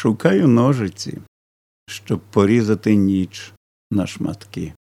Шукаю ножиці, щоб порізати ніч на шматки.